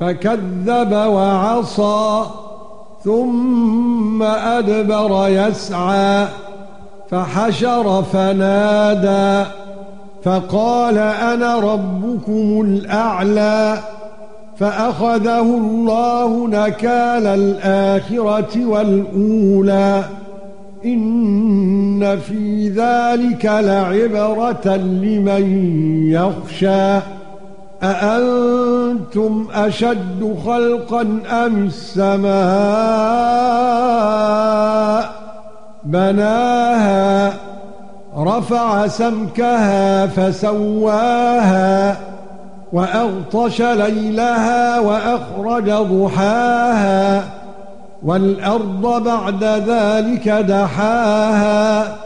فكذب وعصى ثم أدبر يسعى فحشر فنادى فقال أنا ربكم الأعلى فأخذه الله نكال الآخرة والأولى. إن في ذلك لعبرة لمن يخشى. أأنتم أشد خلقا أم السماء؟ بناها رفع سمكها فسواها وأغطش ليلها وأخرج ضحاها والأرض بعد ذلك دحاها.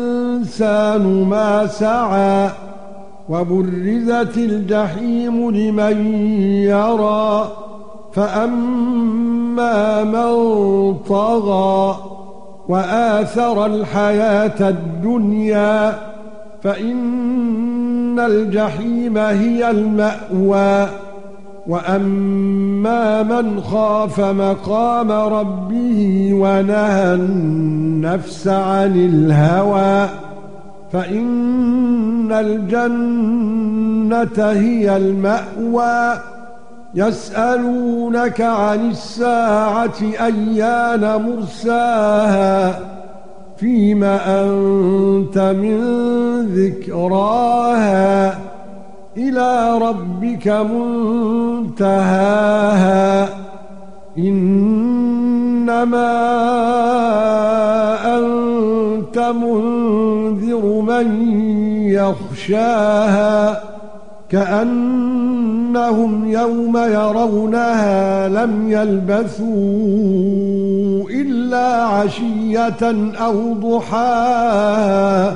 الإنسان ما سعى وبرزت الجحيم لمن يرى فأما من طغى وآثر الحياة الدنيا فإن الجحيم هي المأوى وأما من خاف مقام ربه ونهى النفس عن الهوى فإن الجنة هي المأوى. يسألونك عن الساعة أيان مرساها فيما أنت من ذكراها. إلى ربك منتهاها. إنما أنت منذر من يخشاها. كأنهم يوم يرونها لم يلبثوا إلا عشية أو ضحاها.